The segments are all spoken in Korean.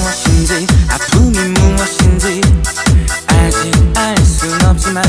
무엇인지 아픔이 무엇인지 아직 알순 없지만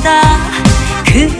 거다 그